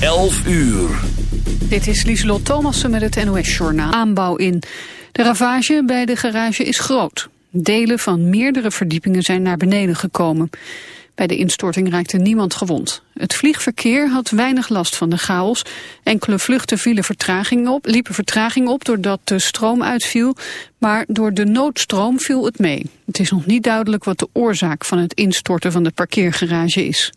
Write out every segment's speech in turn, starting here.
11 uur. Dit is Lieselot Thomassen met het NOS-journaal. Aanbouw in. De ravage bij de garage is groot. Delen van meerdere verdiepingen zijn naar beneden gekomen. Bij de instorting raakte niemand gewond. Het vliegverkeer had weinig last van de chaos. Enkele vluchten vielen vertraging op, liepen vertraging op doordat de stroom uitviel. Maar door de noodstroom viel het mee. Het is nog niet duidelijk wat de oorzaak van het instorten van de parkeergarage is.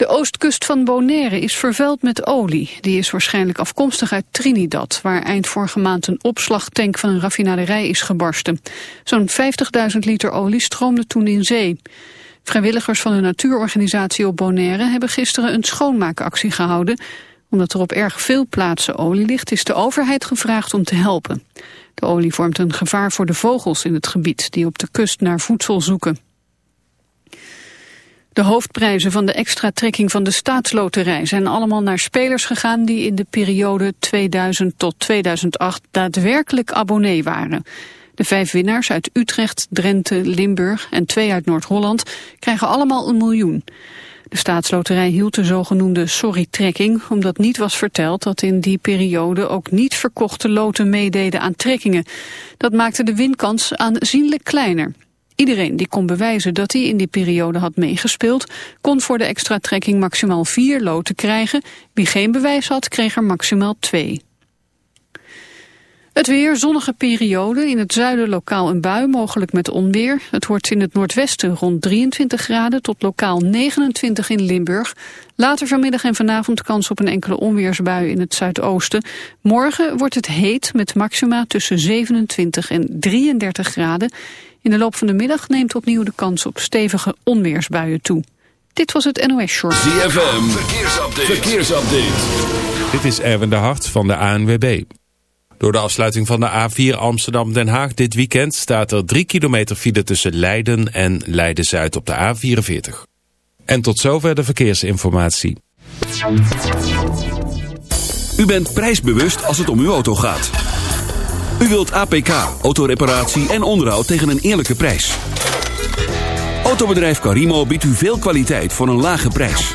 De oostkust van Bonaire is vervuild met olie. Die is waarschijnlijk afkomstig uit Trinidad... waar eind vorige maand een opslagtank van een raffinaderij is gebarsten. Zo'n 50.000 liter olie stroomde toen in zee. Vrijwilligers van de natuurorganisatie op Bonaire... hebben gisteren een schoonmaakactie gehouden. Omdat er op erg veel plaatsen olie ligt... is de overheid gevraagd om te helpen. De olie vormt een gevaar voor de vogels in het gebied... die op de kust naar voedsel zoeken. De hoofdprijzen van de extra trekking van de staatsloterij zijn allemaal naar spelers gegaan die in de periode 2000 tot 2008 daadwerkelijk abonnee waren. De vijf winnaars uit Utrecht, Drenthe, Limburg en twee uit Noord-Holland krijgen allemaal een miljoen. De staatsloterij hield de zogenoemde sorry-trekking omdat niet was verteld dat in die periode ook niet verkochte loten meededen aan trekkingen. Dat maakte de winkans aanzienlijk kleiner. Iedereen die kon bewijzen dat hij in die periode had meegespeeld... kon voor de extra trekking maximaal vier loten krijgen. Wie geen bewijs had, kreeg er maximaal twee. Het weer, zonnige periode. In het zuiden lokaal een bui, mogelijk met onweer. Het wordt in het noordwesten rond 23 graden tot lokaal 29 in Limburg. Later vanmiddag en vanavond kans op een enkele onweersbui in het zuidoosten. Morgen wordt het heet met maxima tussen 27 en 33 graden. In de loop van de middag neemt opnieuw de kans op stevige onweersbuien toe. Dit was het NOS Short. ZFM, verkeersupdate. verkeersupdate. Dit is Erwin de Hart van de ANWB. Door de afsluiting van de A4 Amsterdam-Den Haag dit weekend... staat er 3 kilometer file tussen Leiden en Leiden-Zuid op de A44. En tot zover de verkeersinformatie. U bent prijsbewust als het om uw auto gaat. U wilt APK, autoreparatie en onderhoud tegen een eerlijke prijs. Autobedrijf Carimo biedt u veel kwaliteit voor een lage prijs.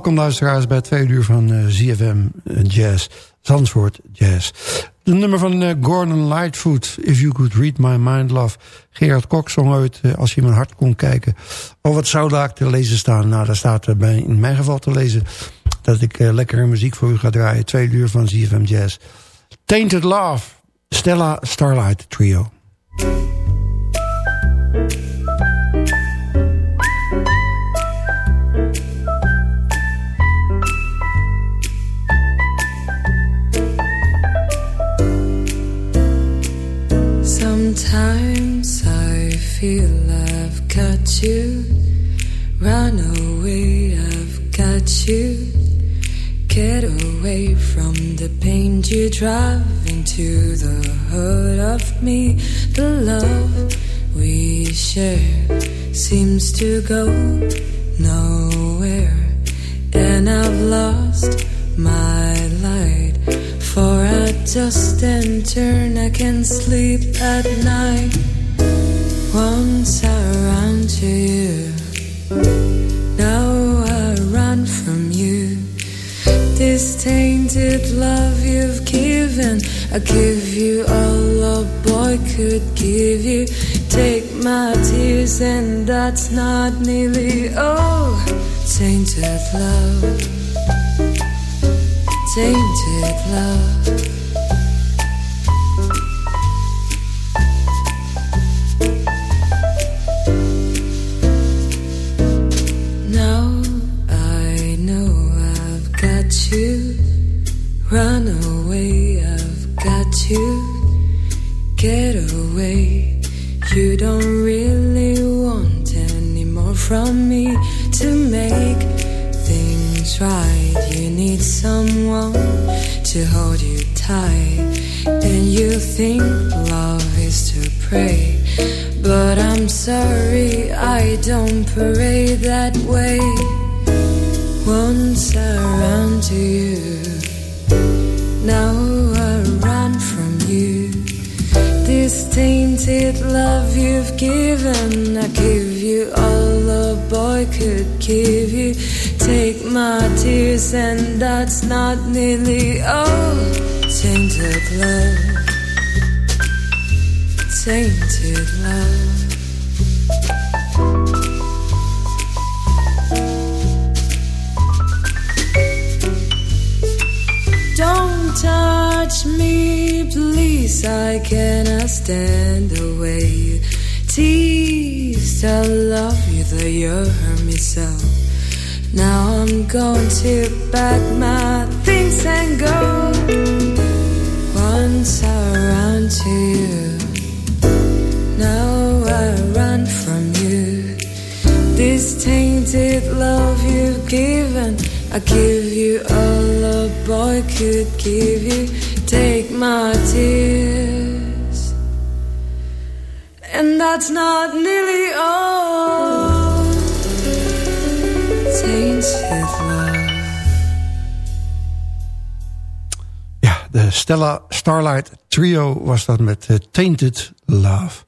Welkom luisteraars bij tweede uur van uh, ZFM uh, Jazz, Zandvoort Jazz. De nummer van uh, Gordon Lightfoot, If You Could Read My Mind Love. Gerard Kok zong uit, als je mijn hart kon kijken. Oh, wat zou daar te lezen staan? Nou, daar staat bij, in mijn geval te lezen dat ik lekkere muziek voor u ga draaien. Tweede uur van ZFM Jazz. Tainted Love, Stella Starlight Trio. Feel I've got you. Run away, I've got you. Get away from the pain you drive into the hurt of me. The love we share seems to go nowhere. And I've lost my light for I just and turn, I can sleep at night. Once I ran to you, now I run from you. This tainted love you've given, I give you all a boy could give you. Take my tears, and that's not nearly all. Tainted love, tainted love. And that's not nearly all. Love. Ja, de Stella Starlight Trio was dat met uh, Tainted Love.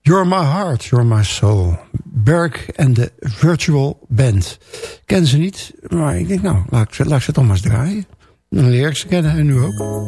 You're My Heart, You're My Soul. Berg en de Virtual Band. Ken ze niet, maar ik denk nou, laat ik, laat ze toch maar eens draaien. Dan leer ik ze kennen en nu ook.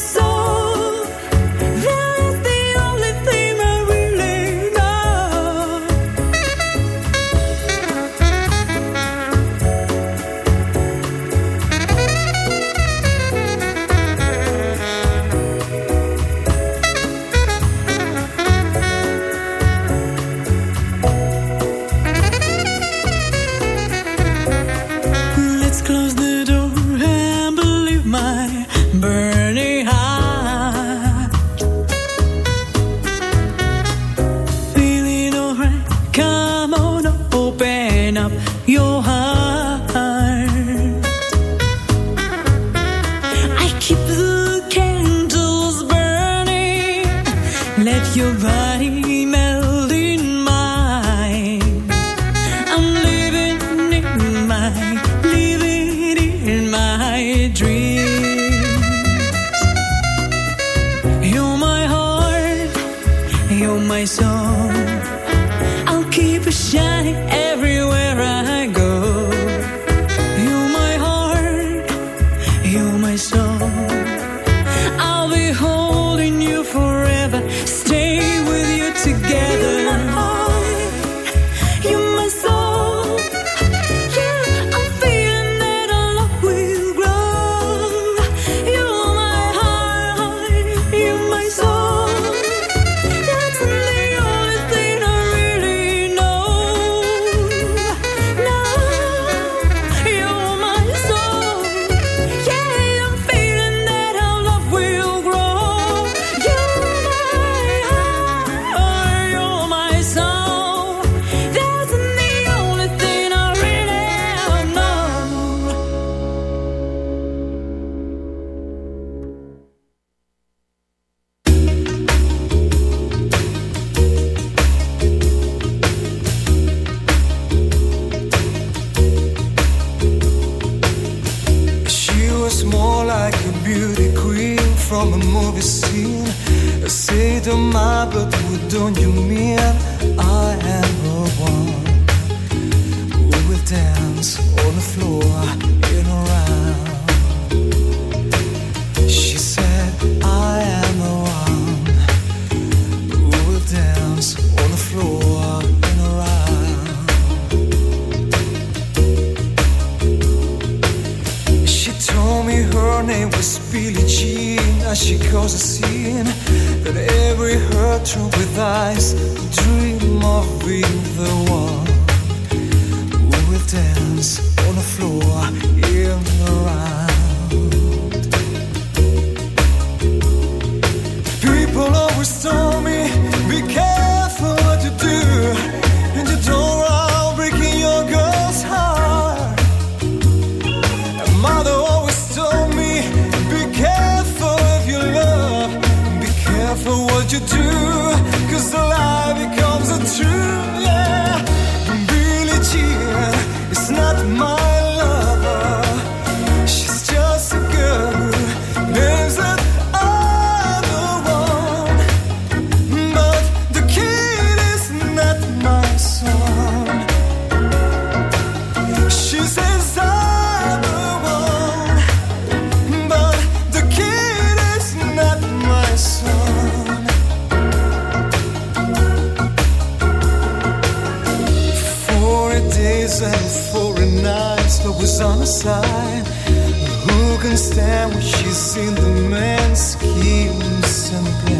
so side. Who can stand what she's seen the man's schemes and plans?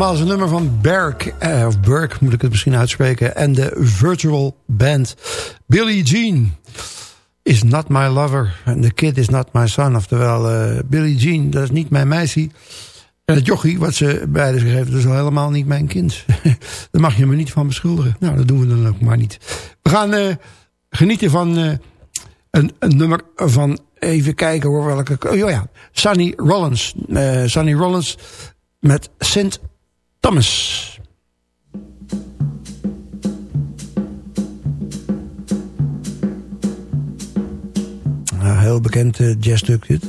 Nogmaals een nummer van Berk, eh, of Burke moet ik het misschien uitspreken. En de Virtual Band. Billie Jean is not my lover. And the kid is not my son. Oftewel, eh Billie Jean, dat is niet mijn meisje. En het jochie, wat ze beide gegeven, dat is al helemaal niet mijn kind. Daar mag je me niet van beschuldigen. Nou, dat doen we dan ook maar niet. We gaan eh, genieten van een, een nummer van... Even kijken hoor, welke... Oh ja, Sonny Rollins. Sonny Rollins met St. Thomas. Nou, heel bekend uh, dit.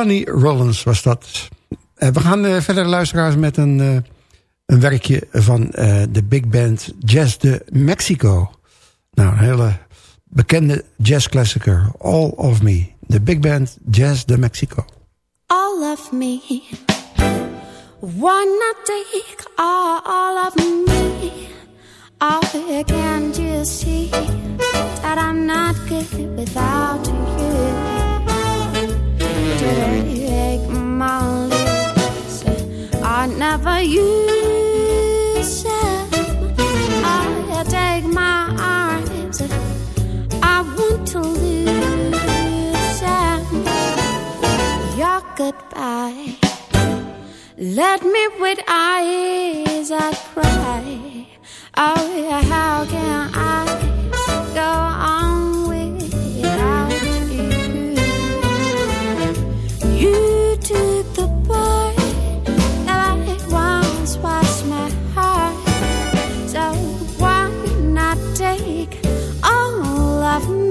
Sonny Rollins was dat. Uh, we gaan uh, verder luisteraars met een, uh, een werkje van de big band Jazz de Mexico. Nou, een hele bekende jazzklassieker. All of Me. De big band Jazz de Mexico. All of me. Wanna take all of me. Oh, can't you see that I'm not good without you? Take my lips. I never use them. I take my arms. I want to lose them. Your goodbye. Let me with eyes that cry. Oh, yeah, how can I go on? love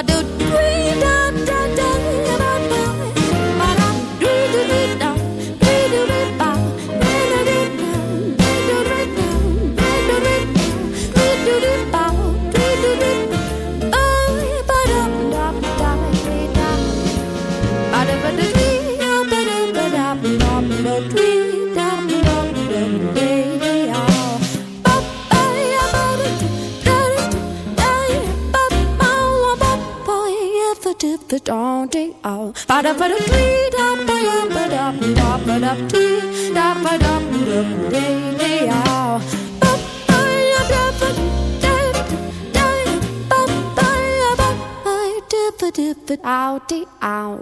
I do dream. Da ba da dee da ba da ba da da ba da da dee da ba da da da ba da ba ah dee ah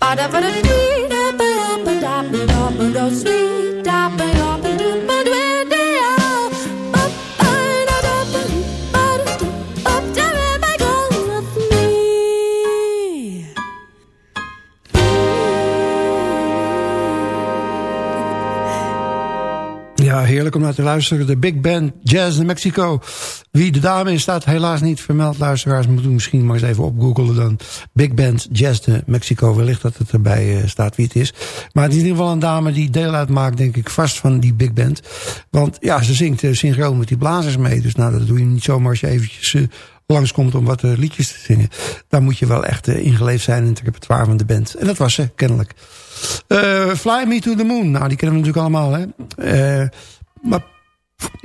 ba da ba da dee da ba da ba da ba da ba da sweet da ba Ja, heerlijk om naar te luisteren. De Big Band Jazz in Mexico. Wie de dame is, staat helaas niet vermeld. Luisteraars moeten misschien maar eens even opgoogelen dan. Big Band Jazz de Mexico. Wellicht dat het erbij eh, staat wie het is. Maar het is in ieder geval een dame die deel uitmaakt, denk ik, vast van die Big Band. Want ja, ze zingt uh, synchroon met die blazers mee. Dus nou, dat doe je niet zomaar als je eventjes... Uh, langskomt om wat liedjes te zingen. Dan moet je wel echt ingeleefd zijn in het repertoire van de band. En dat was ze, kennelijk. Uh, Fly Me to the Moon. Nou, die kennen we natuurlijk allemaal, hè. maar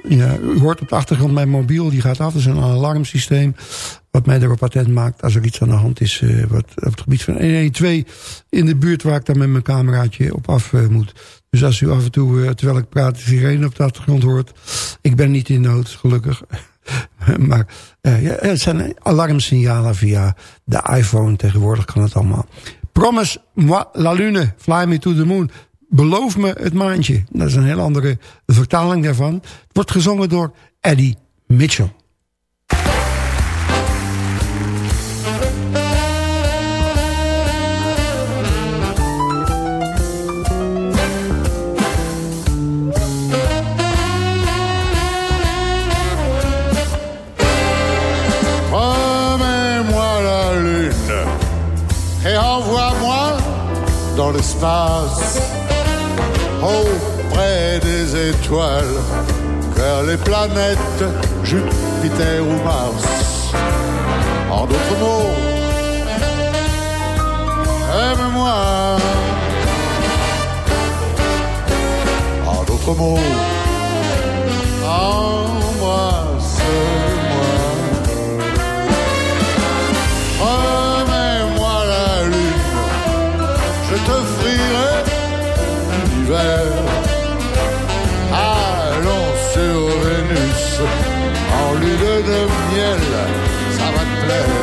ja, u hoort op de achtergrond mijn mobiel, die gaat af. Dat is een alarmsysteem wat mij erop patent maakt... als er iets aan de hand is wat, op het gebied van 112... in de buurt waar ik dan met mijn cameraatje op af moet. Dus als u af en toe, terwijl ik praat, sirene op de achtergrond hoort... ik ben niet in nood, gelukkig... maar ja, het zijn alarmsignalen via de iPhone. Tegenwoordig kan het allemaal. Promise moi la lune, fly me to the moon. Beloof me het maandje. Dat is een heel andere vertaling daarvan. Het wordt gezongen door Eddie Mitchell. Dans l'espace, auprès des étoiles, vers les planètes, Jupiter ou Mars. En d'autres mots, aime-moi. En d'autres mots, embrasse-moi. Allons sur Vénus, en lune de miel, ça va te plaire.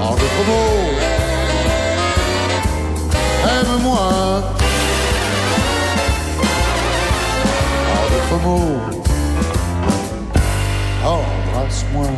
En d'autres mots, aime-moi. En d'autres mots, embrasse-moi.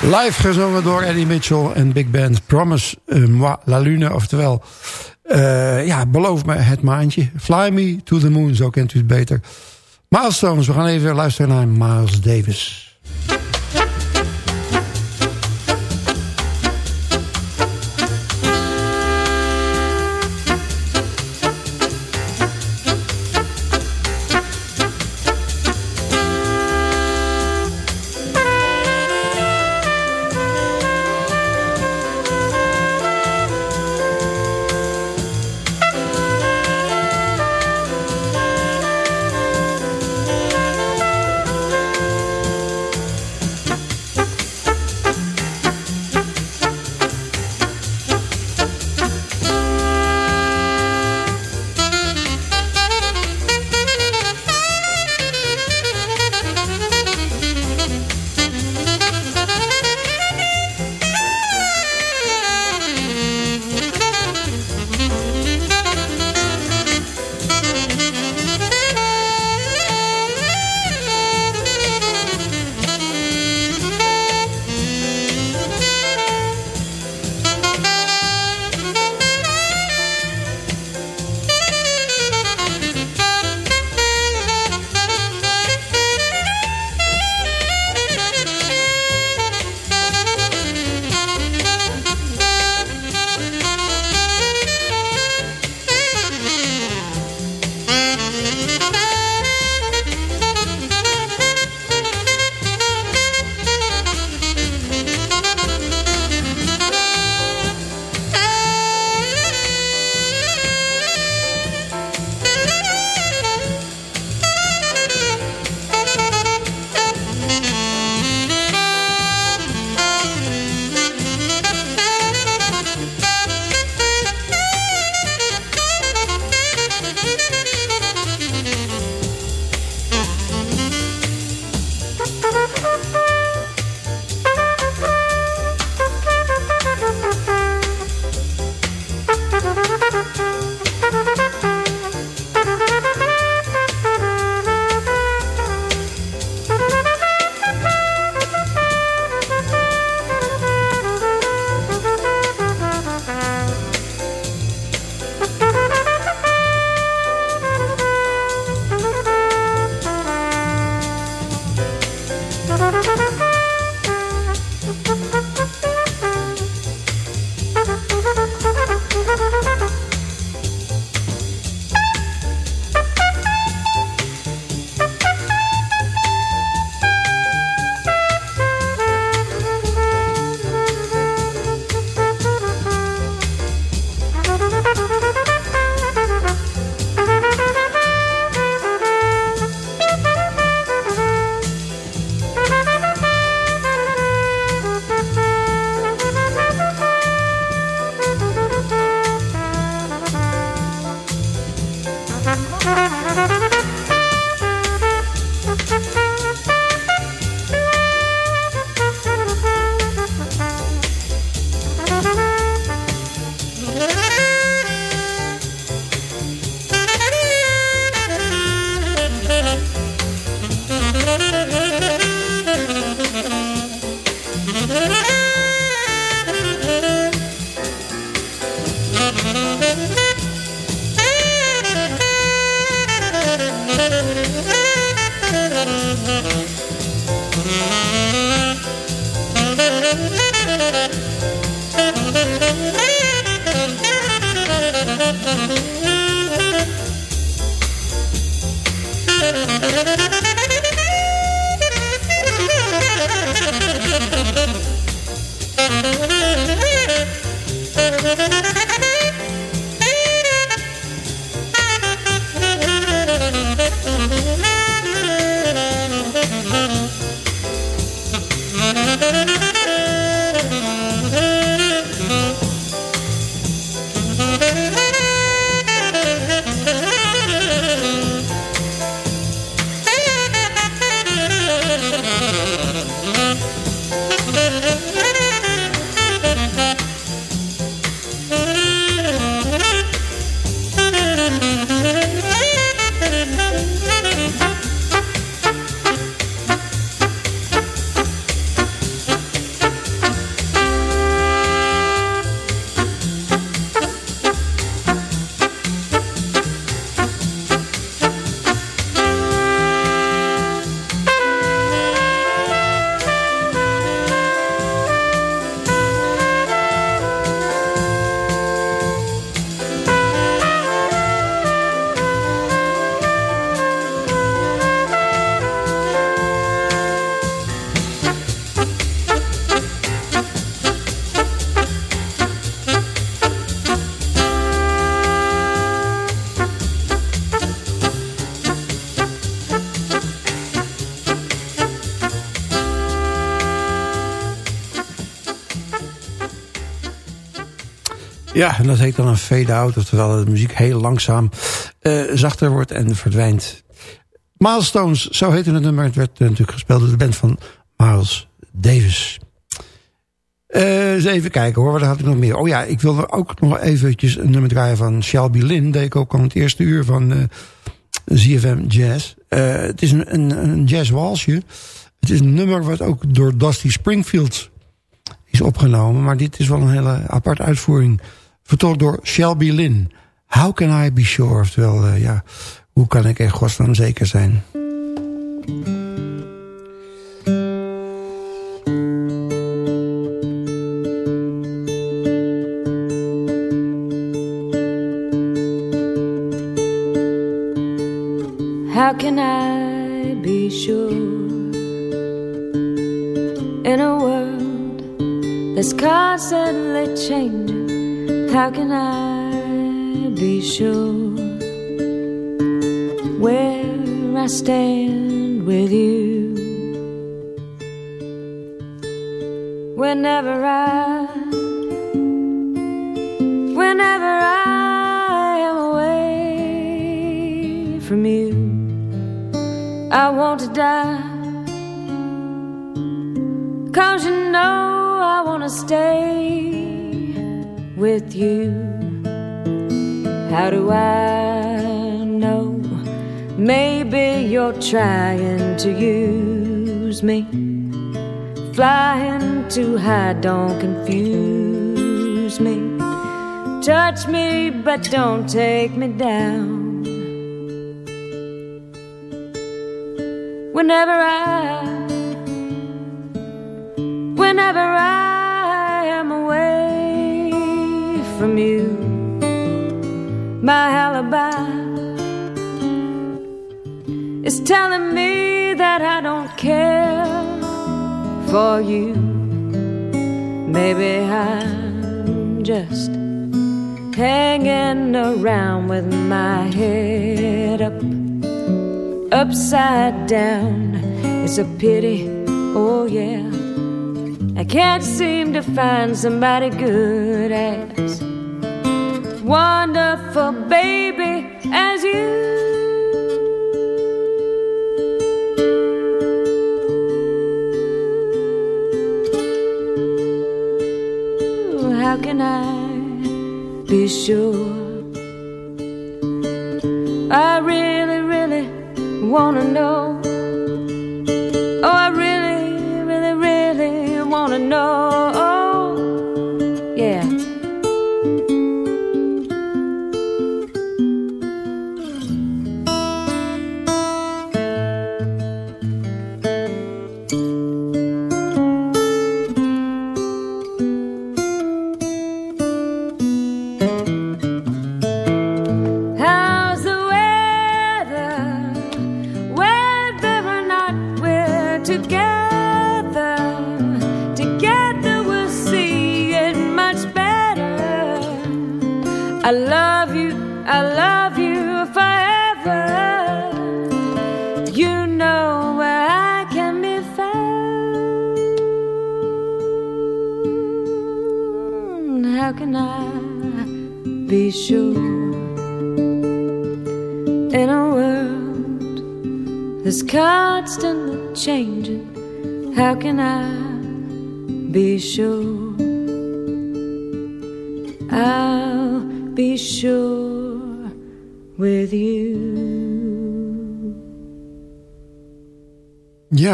Live gezongen door Eddie Mitchell en Big Band Promise euh, Moi La Lune. Oftewel, Eh, ja, beloof me het maandje. Fly me to the moon, zo kent u het beter. Milestones, we gaan even luisteren naar Miles Davis. Ja, en dat heet dan een fade-out, terwijl de muziek heel langzaam uh, zachter wordt en verdwijnt. Milestones, zo heette het nummer. Het werd natuurlijk gespeeld door de band van Miles Davis. Uh, eens even kijken hoor, wat had ik nog meer? Oh ja, ik wilde ook nog eventjes een nummer draaien van Shelby Lynn. Deed ik ook al het eerste uur van uh, ZFM Jazz. Het is een, een, een. Het is een nummer wat ook door Dusty Springfield is opgenomen. Maar dit is wel een hele aparte uitvoering. Vertolkt door Shelby Lynn. How can I be sure? Oftewel, uh, ja, hoe kan ik er godsnaam zeker zijn? But don't take me down. whenever I, whenever I am away from you, my alibi is telling me that I don't care for you. Maybe I'm just hanging around with my head up upside down. It's a pity, oh yeah. I can't seem to find somebody good as wonderful, baby, as you. How can I sure? I really, really wanna know.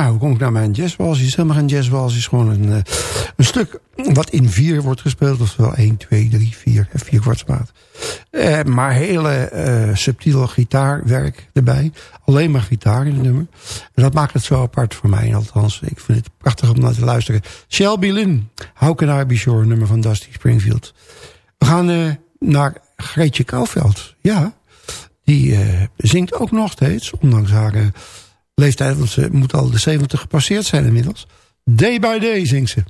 Hoe kom ik naar mijn jazzwals? Het is helemaal geen jazzwals. Het is gewoon een, eh, een stuk wat in vier wordt gespeeld. Oftewel 1, 2, 3, 4. eh, Vier kwartsmaat. Eh, maar hele eh subtiele gitaarwerk erbij. Alleen maar gitaar in het nummer. En dat maakt het zo apart voor mij. Althans, ik vind het prachtig om naar te luisteren. Shelby Lynn, How Can I Be Sure? Nummer van Dusty Springfield. We gaan eh, naar Greetje Kouwveld. Ja, die eh, zingt ook nog steeds. Ondanks haar eh, leeftijd. Want ze moet al de 70 gepasseerd zijn inmiddels. Day by day zingt ze.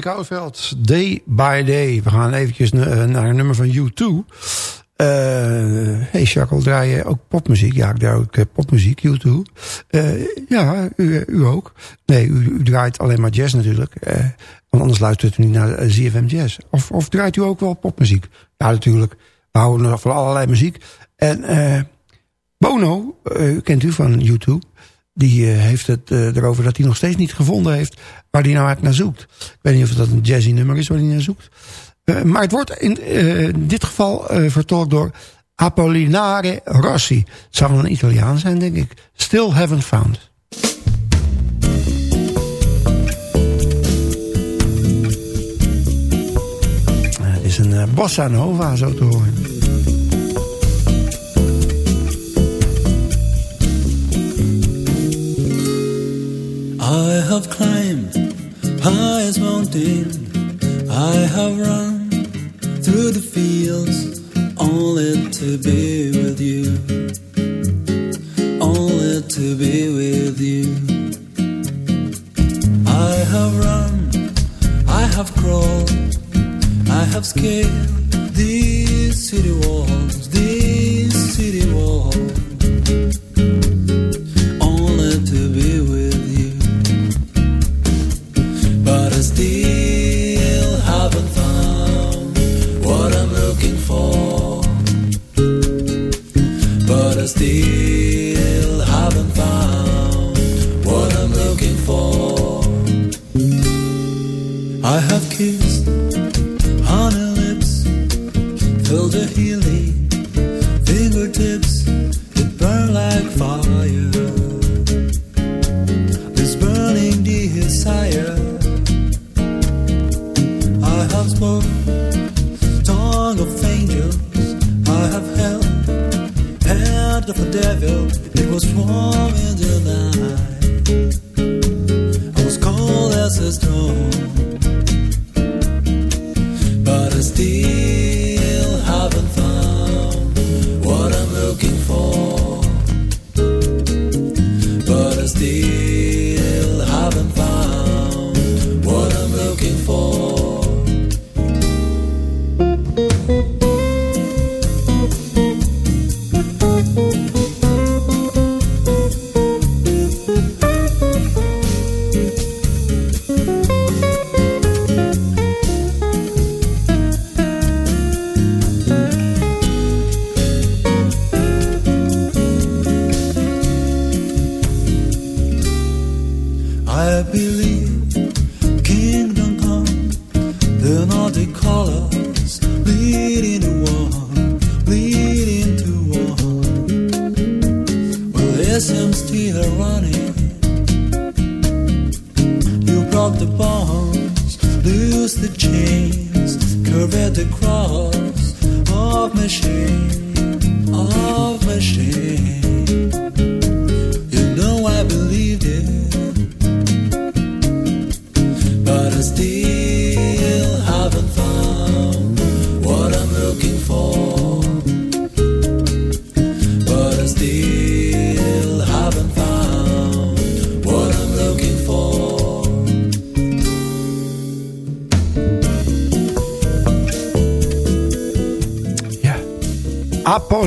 Kouwveld, Day by Day. We gaan eventjes na- naar een nummer van U2. Eh hey Jacques, draai je ook popmuziek? Ja, ik draai ook eh, popmuziek, U2. Eh, ja, u, u ook. Nee, u, draait alleen maar jazz natuurlijk. Eh, want anders luistert u niet naar eh, ZFM Jazz. Of, draait u ook wel popmuziek? Ja, natuurlijk. We houden nog van allerlei muziek. En eh, Bono, eh, kent u van U2... Die eh, heeft het eh, erover dat hij nog steeds niet gevonden heeft waar hij nou uit naar zoekt. Ik weet niet of dat een jazzy nummer is waar hij naar zoekt. Eh, maar het wordt in eh, dit geval eh, vertolkt door Apollinare Rossi. Het zou wel een Italiaan zijn, denk ik. Still haven't found. Het is een bossa nova, zo te horen. I have climbed highest mountain. I have run through the fields only to be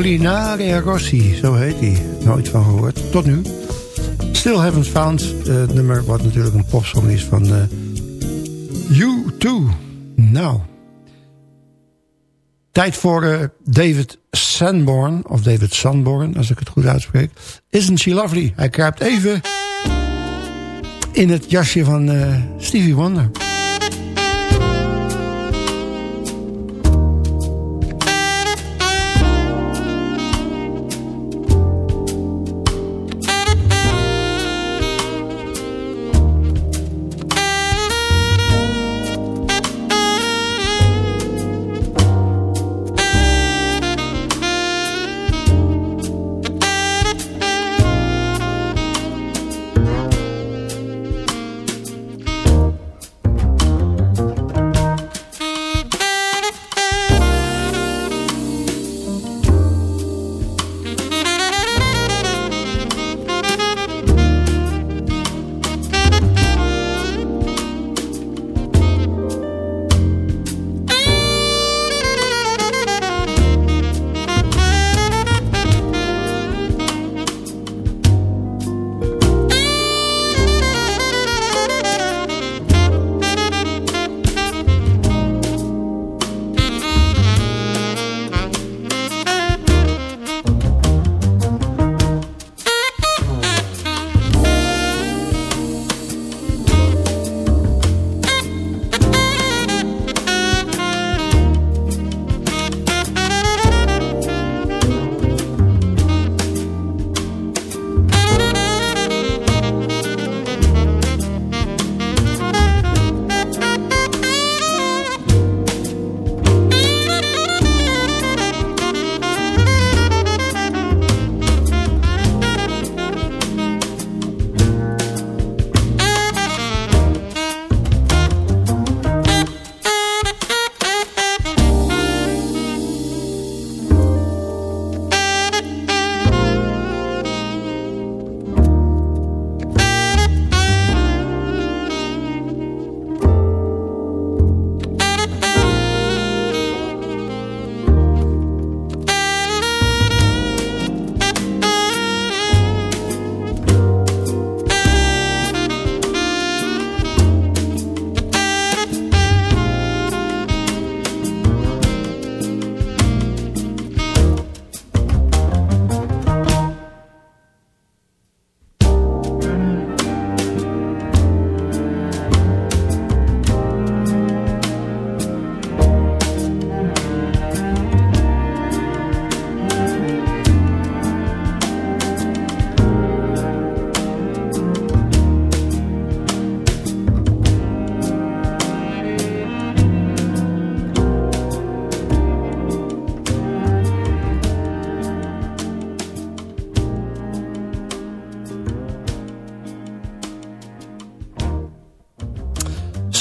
Apollinare Rossi, zo heet hij. Nooit van gehoord, tot nu. Still Haven't Found, eh, het nummer wat natuurlijk een popsong is van eh U2. Nou. Tijd voor eh, David Sanborn, of David Sanborn, als ik het goed uitspreek. Isn't she lovely? Hij kruipt even in het jasje van Stevie Wonder.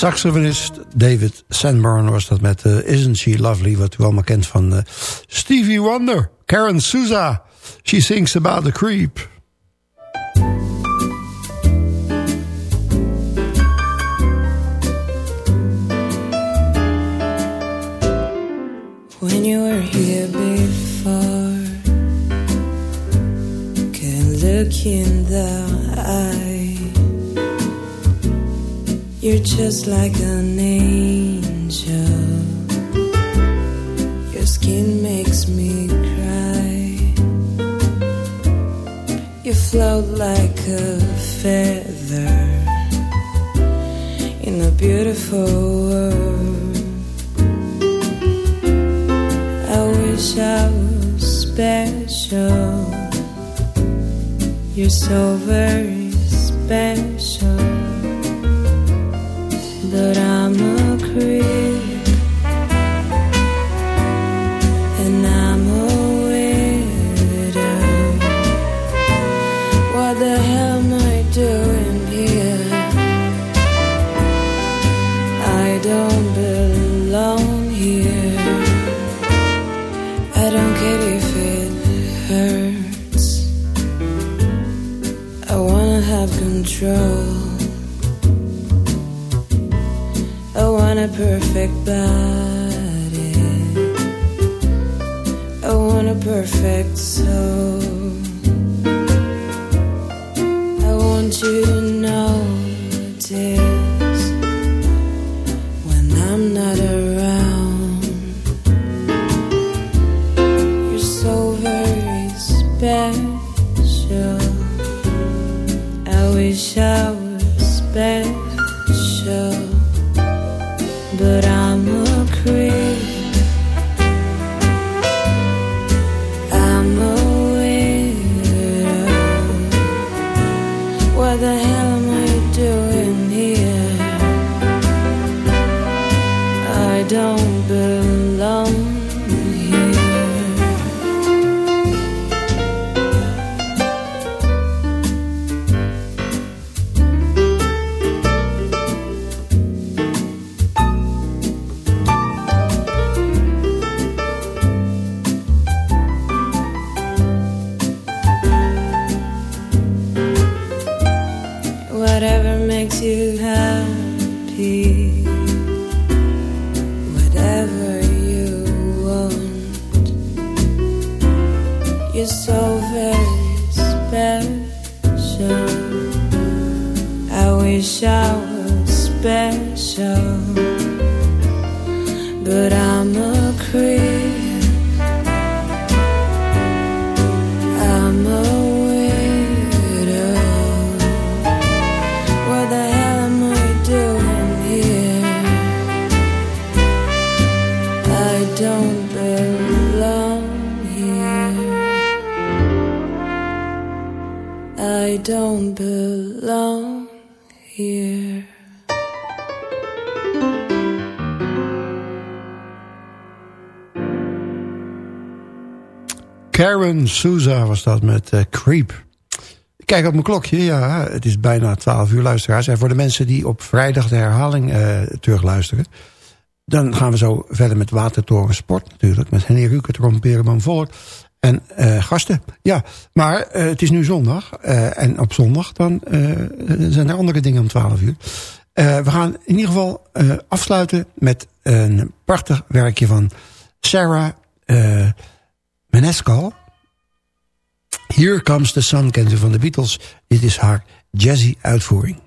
Saxofonist David Sanborn was dat met eh, Isn't She Lovely... wat u allemaal kent van eh, Stevie Wonder. Karen Souza. She sings about the creep. When you were here before, can look in the You're just like an angel. Your skin makes me cry. You float like a feather in a beautiful world. I wish I was special. You're so very special. Wish special, but I'm a creep. I'm a widow. What the hell am I doing here? I don't belong here. I don't belong Souza was dat met eh, Creep. Ik kijk op mijn klokje, ja, het is bijna 12 uur luisteraars. En voor de mensen die op vrijdag de herhaling eh, terugluisteren... dan gaan we zo verder met Watertoren Sport natuurlijk... met Henny Rukert, Ron Pereman Voller en eh, gasten. Ja, maar het is nu zondag. en op zondag dan zijn er andere dingen om 12 uur. We gaan in ieder geval afsluiten met een prachtig werkje van Sarah Menescal. Here Comes the Sun kent u van de Beatles. Dit is haar jazzy uitvoering.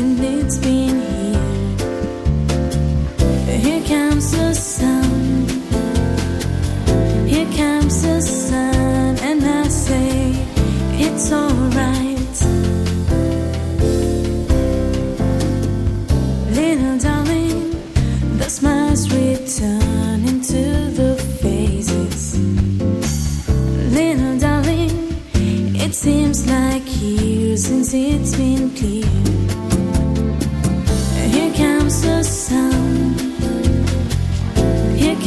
And it's been here. Here comes the sun. Here comes the sun, and I say it's alright. Little darling, the smiles return into the faces. Little darling, it seems like years since it's been clear.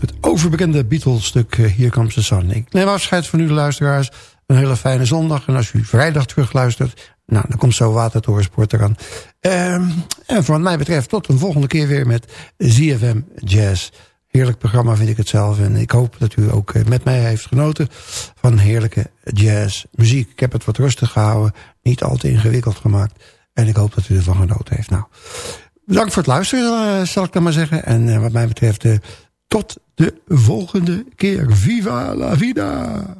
Het overbekende Beatles-stuk eh, Here Comes the Sun. Ik neem afscheid van u, luisteraars. Een hele fijne zondag. En als u vrijdag terugluistert... Nou, dan komt zo Watertorensport eraan. Ehm, en wat mij betreft tot een volgende keer weer met ZFM Jazz. Heerlijk programma vind ik het zelf. En ik hoop dat u ook eh, met mij heeft genoten van heerlijke jazz muziek. Ik heb het wat rustig gehouden. Niet al te ingewikkeld gemaakt. En ik hoop dat u ervan genoten heeft. Nou, bedankt voor het luisteren, eh, zal ik dan maar zeggen. En wat mij betreft, tot de volgende keer. Viva la vida!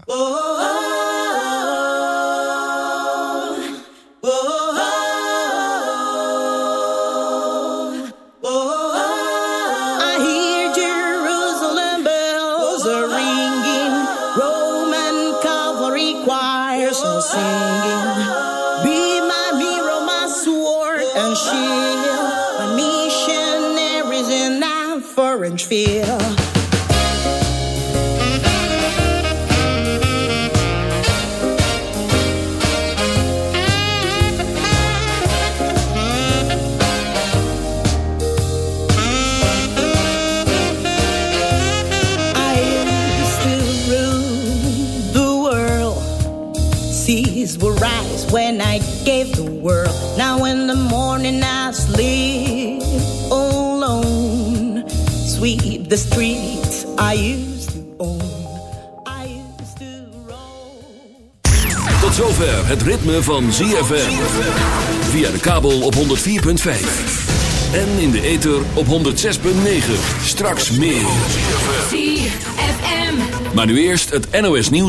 I Now in the morning I sleep alone. Sweep the streets I used to own. Tot zover het ritme van ZFM. Via de kabel op 104.5. En in de ether op 106.9. Straks meer. ZFM. Maar nu eerst het NOS nieuws.